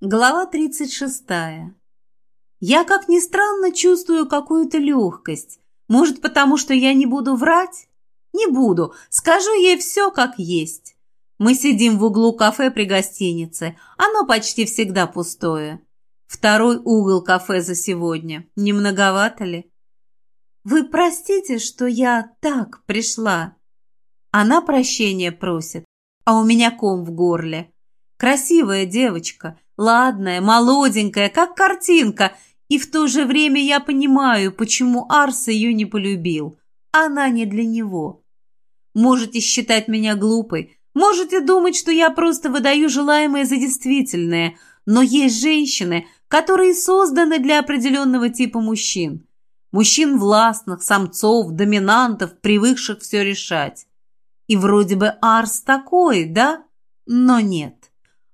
Глава 36. Я, как ни странно, чувствую какую-то легкость. Может, потому что я не буду врать? Не буду. Скажу ей все, как есть. Мы сидим в углу кафе при гостинице. Оно почти всегда пустое. Второй угол кафе за сегодня. Не многовато ли? Вы простите, что я так пришла. Она прощения просит, а у меня ком в горле. Красивая девочка – ладная, молоденькая, как картинка, и в то же время я понимаю, почему Арс ее не полюбил. Она не для него. Можете считать меня глупой, можете думать, что я просто выдаю желаемое за действительное, но есть женщины, которые созданы для определенного типа мужчин. Мужчин властных, самцов, доминантов, привыкших все решать. И вроде бы Арс такой, да? Но нет.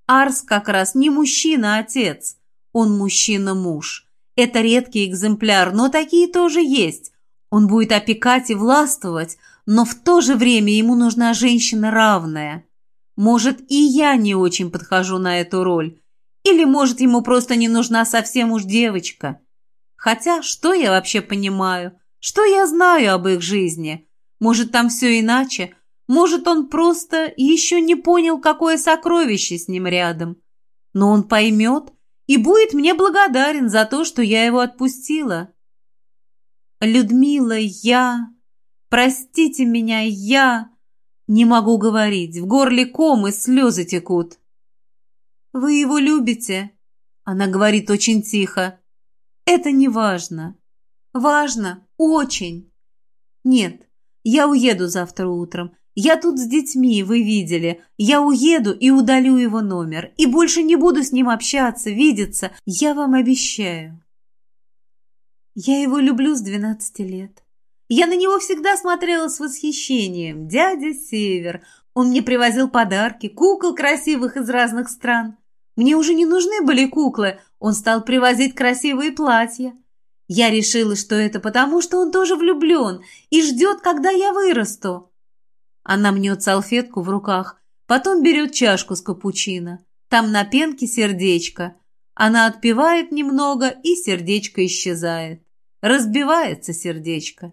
Арс как раз не мужчина-отец, он мужчина-муж. Это редкий экземпляр, но такие тоже есть. Он будет опекать и властвовать, но в то же время ему нужна женщина равная. Может, и я не очень подхожу на эту роль. Или, может, ему просто не нужна совсем уж девочка. Хотя, что я вообще понимаю? Что я знаю об их жизни? Может, там все иначе? Может, он просто еще не понял, какое сокровище с ним рядом. Но он поймет и будет мне благодарен за то, что я его отпустила. Людмила, я... Простите меня, я... Не могу говорить, в горле ком и слезы текут. «Вы его любите?» Она говорит очень тихо. «Это не важно». «Важно, очень». «Нет, я уеду завтра утром. Я тут с детьми, вы видели. Я уеду и удалю его номер. И больше не буду с ним общаться, видеться. Я вам обещаю. Я его люблю с двенадцати лет. Я на него всегда смотрела с восхищением. Дядя Север. Он мне привозил подарки, кукол красивых из разных стран. Мне уже не нужны были куклы. Он стал привозить красивые платья. Я решила, что это потому, что он тоже влюблен и ждет, когда я вырасту. Она мнет салфетку в руках, потом берет чашку с капучино. Там на пенке сердечко. Она отпивает немного, и сердечко исчезает. Разбивается сердечко.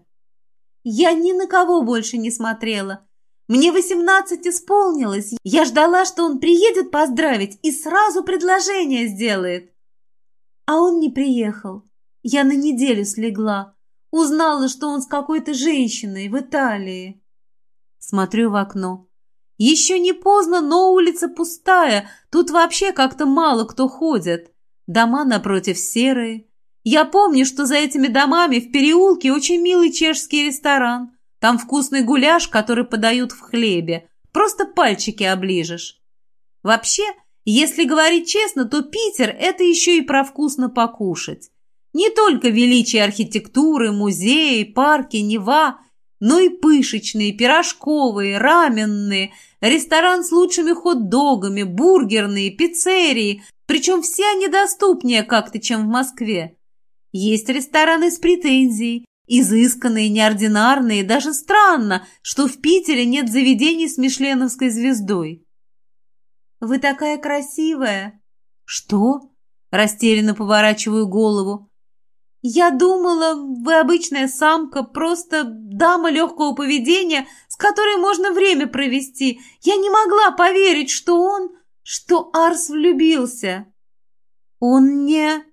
Я ни на кого больше не смотрела. Мне восемнадцать исполнилось. Я ждала, что он приедет поздравить и сразу предложение сделает. А он не приехал. Я на неделю слегла. Узнала, что он с какой-то женщиной в Италии. Смотрю в окно. Еще не поздно, но улица пустая. Тут вообще как-то мало кто ходит. Дома напротив серые. Я помню, что за этими домами в переулке очень милый чешский ресторан. Там вкусный гуляш, который подают в хлебе. Просто пальчики оближешь. Вообще, если говорить честно, то Питер – это еще и про вкусно покушать. Не только величие архитектуры, музеи, парки, Нева – но и пышечные, пирожковые, раменные, ресторан с лучшими хот-догами, бургерные, пиццерии, причем все они доступнее как-то, чем в Москве. Есть рестораны с претензией, изысканные, неординарные, даже странно, что в Питере нет заведений с мишленовской звездой. «Вы такая красивая!» «Что?» Растерянно поворачиваю голову. «Я думала, вы обычная самка, просто дама легкого поведения, с которой можно время провести. Я не могла поверить, что он... что Арс влюбился». «Он не...»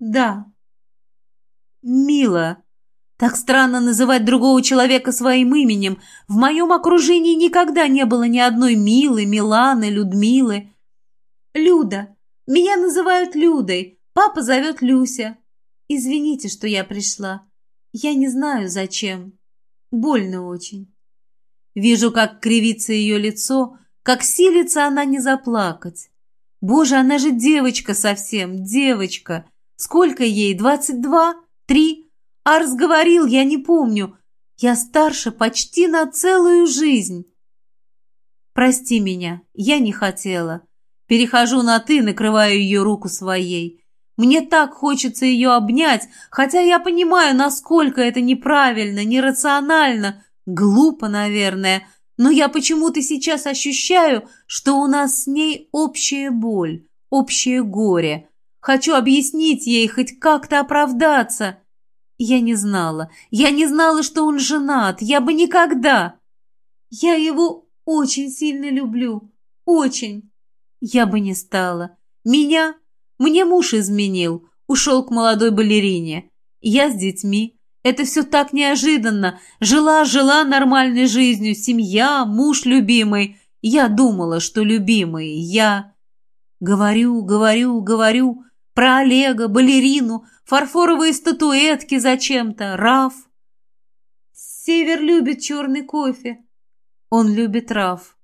«Да». «Мила». Так странно называть другого человека своим именем. В моем окружении никогда не было ни одной Милы, Миланы, Людмилы. «Люда. Меня называют Людой. Папа зовет Люся. «Извините, что я пришла. Я не знаю, зачем. Больно очень». Вижу, как кривится ее лицо, как силится она не заплакать. Боже, она же девочка совсем, девочка. Сколько ей, двадцать два? Три? Арс говорил, я не помню. Я старше почти на целую жизнь. Прости меня, я не хотела. Перехожу на «ты», накрываю ее руку своей. Мне так хочется ее обнять, хотя я понимаю, насколько это неправильно, нерационально, глупо, наверное, но я почему-то сейчас ощущаю, что у нас с ней общая боль, общее горе. Хочу объяснить ей, хоть как-то оправдаться. Я не знала. Я не знала, что он женат. Я бы никогда. Я его очень сильно люблю. Очень. Я бы не стала. Меня? Мне муж изменил. Ушел к молодой балерине. Я с детьми. Это все так неожиданно. Жила-жила нормальной жизнью. Семья, муж любимый. Я думала, что любимый. Я... Говорю, говорю, говорю. Про Олега, балерину, фарфоровые статуэтки зачем-то, Раф. Север любит черный кофе. Он любит Раф.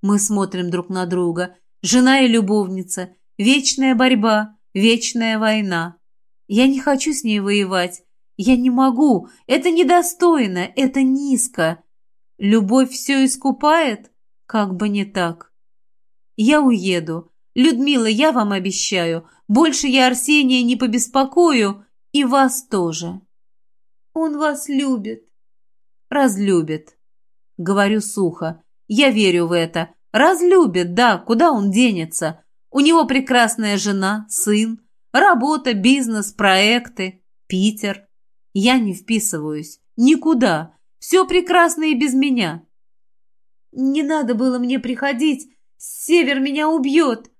Мы смотрим друг на друга. Жена и любовница. Вечная борьба, вечная война. Я не хочу с ней воевать. Я не могу. Это недостойно, это низко. Любовь все искупает? Как бы не так. Я уеду. Людмила, я вам обещаю, больше я Арсения не побеспокою, и вас тоже. Он вас любит. Разлюбит. Говорю сухо. Я верю в это. Разлюбит, да, куда он денется? У него прекрасная жена, сын, работа, бизнес, проекты, Питер. Я не вписываюсь. Никуда. Все прекрасно и без меня. Не надо было мне приходить. Север меня убьет.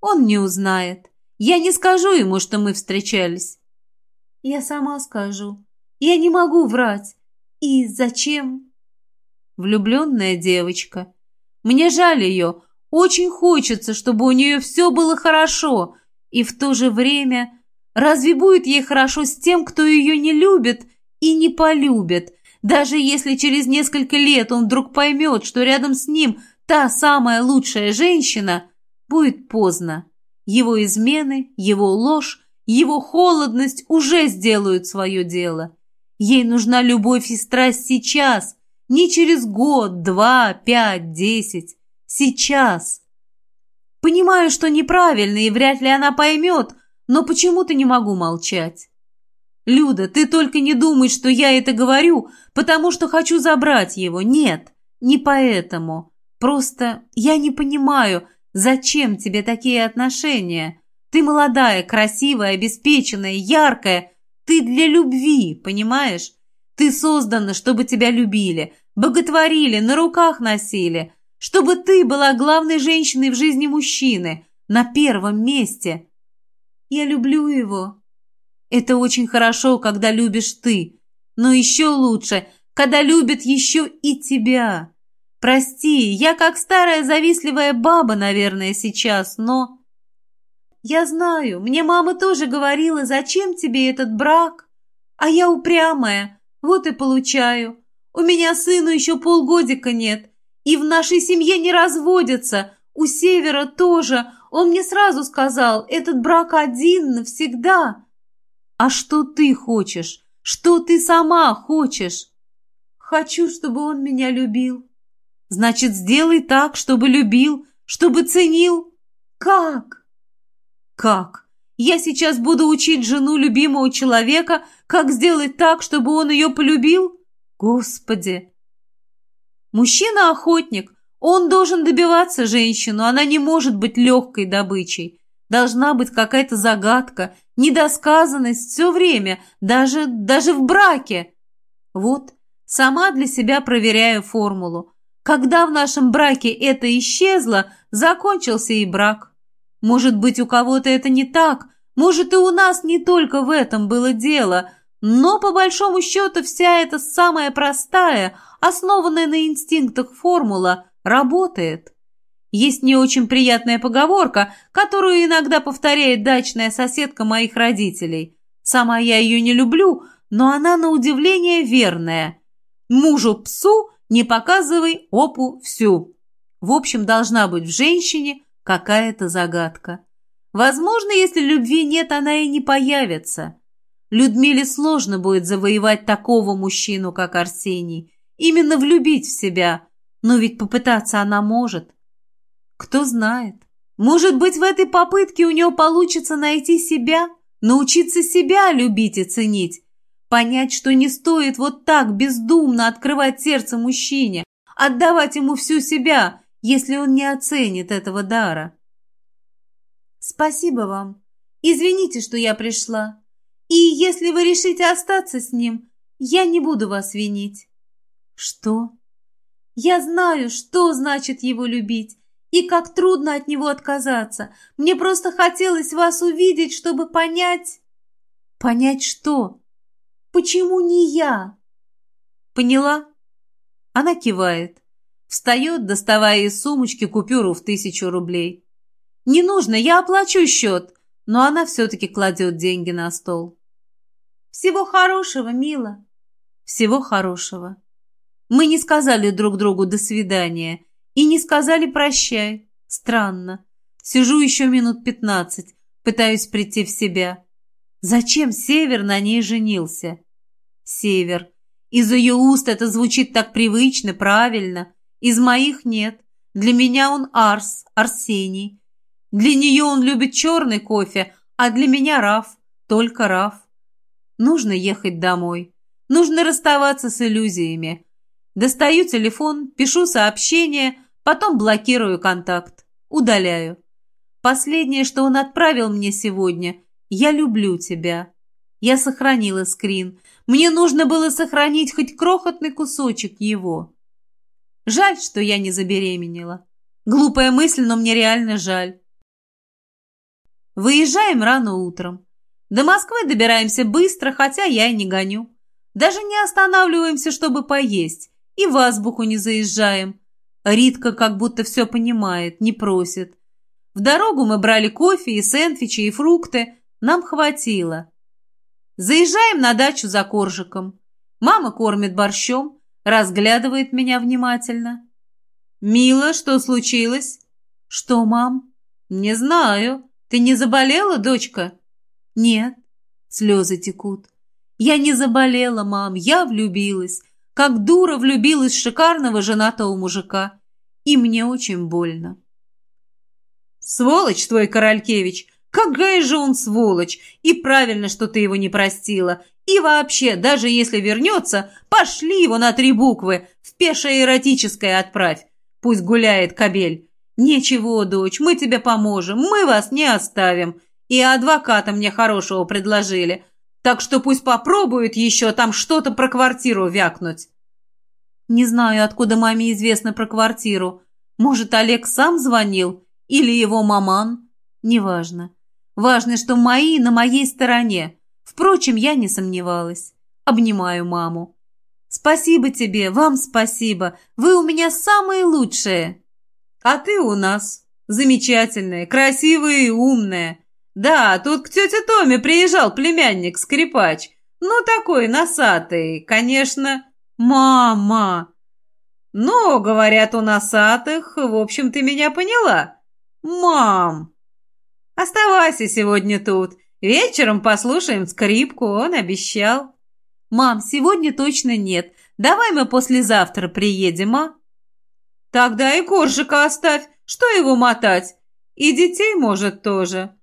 Он не узнает. Я не скажу ему, что мы встречались. Я сама скажу. Я не могу врать. И зачем? Влюбленная девочка. Мне жаль ее. Очень хочется, чтобы у нее все было хорошо. И в то же время... Разве будет ей хорошо с тем, кто ее не любит и не полюбит, даже если через несколько лет он вдруг поймет, что рядом с ним та самая лучшая женщина, будет поздно. Его измены, его ложь, его холодность уже сделают свое дело. Ей нужна любовь и страсть сейчас, не через год, два, пять, десять. Сейчас. Понимаю, что неправильно, и вряд ли она поймет, но почему-то не могу молчать. Люда, ты только не думай, что я это говорю, потому что хочу забрать его. Нет, не поэтому. Просто я не понимаю, Зачем тебе такие отношения? Ты молодая, красивая, обеспеченная, яркая. Ты для любви, понимаешь? Ты создана, чтобы тебя любили, боготворили, на руках носили, чтобы ты была главной женщиной в жизни мужчины, на первом месте. Я люблю его. Это очень хорошо, когда любишь ты, но еще лучше, когда любят еще и тебя. Прости, я как старая завистливая баба, наверное, сейчас, но... Я знаю, мне мама тоже говорила, зачем тебе этот брак? А я упрямая, вот и получаю. У меня сыну еще полгодика нет, и в нашей семье не разводятся, у Севера тоже. Он мне сразу сказал, этот брак один навсегда. А что ты хочешь? Что ты сама хочешь? Хочу, чтобы он меня любил. Значит, сделай так, чтобы любил, чтобы ценил. Как? Как? Я сейчас буду учить жену любимого человека, как сделать так, чтобы он ее полюбил? Господи! Мужчина-охотник. Он должен добиваться женщину, она не может быть легкой добычей. Должна быть какая-то загадка, недосказанность все время, даже, даже в браке. Вот, сама для себя проверяю формулу. Когда в нашем браке это исчезло, закончился и брак. Может быть, у кого-то это не так, может, и у нас не только в этом было дело, но, по большому счету, вся эта самая простая, основанная на инстинктах формула работает. Есть не очень приятная поговорка, которую иногда повторяет дачная соседка моих родителей. Сама я ее не люблю, но она на удивление верная. Мужу-псу не показывай опу всю. В общем, должна быть в женщине какая-то загадка. Возможно, если любви нет, она и не появится. Людмиле сложно будет завоевать такого мужчину, как Арсений. Именно влюбить в себя. Но ведь попытаться она может. Кто знает. Может быть, в этой попытке у нее получится найти себя, научиться себя любить и ценить, Понять, что не стоит вот так бездумно открывать сердце мужчине, отдавать ему всю себя, если он не оценит этого дара. Спасибо вам. Извините, что я пришла. И если вы решите остаться с ним, я не буду вас винить. Что? Я знаю, что значит его любить и как трудно от него отказаться. Мне просто хотелось вас увидеть, чтобы понять... Понять что? Почему не я? Поняла? Она кивает. Встает, доставая из сумочки купюру в тысячу рублей. «Не нужно, я оплачу счет!» Но она все-таки кладет деньги на стол. «Всего хорошего, мила!» «Всего хорошего!» Мы не сказали друг другу «до свидания» и не сказали «прощай». Странно. Сижу еще минут пятнадцать, пытаюсь прийти в себя. Зачем Север на ней женился? Север. Из ее уст это звучит так привычно, правильно. Из моих нет. Для меня он Арс, Арсений. Для нее он любит черный кофе, а для меня Раф, только Раф. Нужно ехать домой. Нужно расставаться с иллюзиями. Достаю телефон, пишу сообщение, потом блокирую контакт. Удаляю. Последнее, что он отправил мне сегодня. «Я люблю тебя». Я сохранила скрин. Мне нужно было сохранить хоть крохотный кусочек его. Жаль, что я не забеременела. Глупая мысль, но мне реально жаль. Выезжаем рано утром. До Москвы добираемся быстро, хотя я и не гоню. Даже не останавливаемся, чтобы поесть. И в азбуку не заезжаем. Ритка как будто все понимает, не просит. В дорогу мы брали кофе и сэндвичи, и фрукты. Нам хватило. Заезжаем на дачу за коржиком. Мама кормит борщом, разглядывает меня внимательно. «Мила, что случилось?» «Что, мам?» «Не знаю. Ты не заболела, дочка?» «Нет». Слезы текут. «Я не заболела, мам, я влюбилась. Как дура влюбилась в шикарного женатого мужика. И мне очень больно». «Сволочь твой, Королькевич! Какая же он сволочь! И правильно, что ты его не простила. И вообще, даже если вернется, пошли его на три буквы, в пешее эротическое отправь. Пусть гуляет кобель. Ничего, дочь, мы тебе поможем, мы вас не оставим. И адвоката мне хорошего предложили. Так что пусть попробует еще там что-то про квартиру вякнуть. Не знаю, откуда маме известно про квартиру. Может, Олег сам звонил? Или его маман? Неважно. Важно, что мои на моей стороне. Впрочем, я не сомневалась. Обнимаю маму. «Спасибо тебе, вам спасибо. Вы у меня самые лучшие». «А ты у нас замечательная, красивая и умная. Да, тут к тете Томе приезжал племянник-скрипач. Ну, такой носатый, конечно. Мама!» «Ну, говорят, у носатых, в общем, ты меня поняла. Мам!» Оставайся сегодня тут. Вечером послушаем скрипку, он обещал. Мам, сегодня точно нет. Давай мы послезавтра приедем, а? Тогда и коржика оставь. Что его мотать? И детей, может, тоже.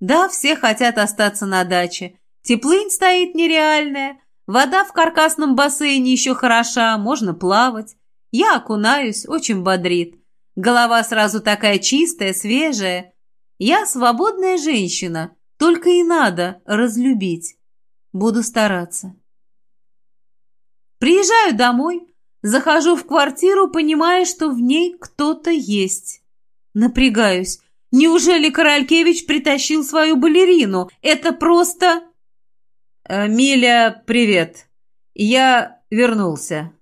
Да, все хотят остаться на даче. Теплынь стоит нереальная. Вода в каркасном бассейне еще хороша, можно плавать. Я окунаюсь, очень бодрит. Голова сразу такая чистая, свежая. Я свободная женщина, только и надо разлюбить. Буду стараться. Приезжаю домой, захожу в квартиру, понимая, что в ней кто-то есть. Напрягаюсь. Неужели Королькевич притащил свою балерину? Это просто... «Э, «Миля, привет. Я вернулся».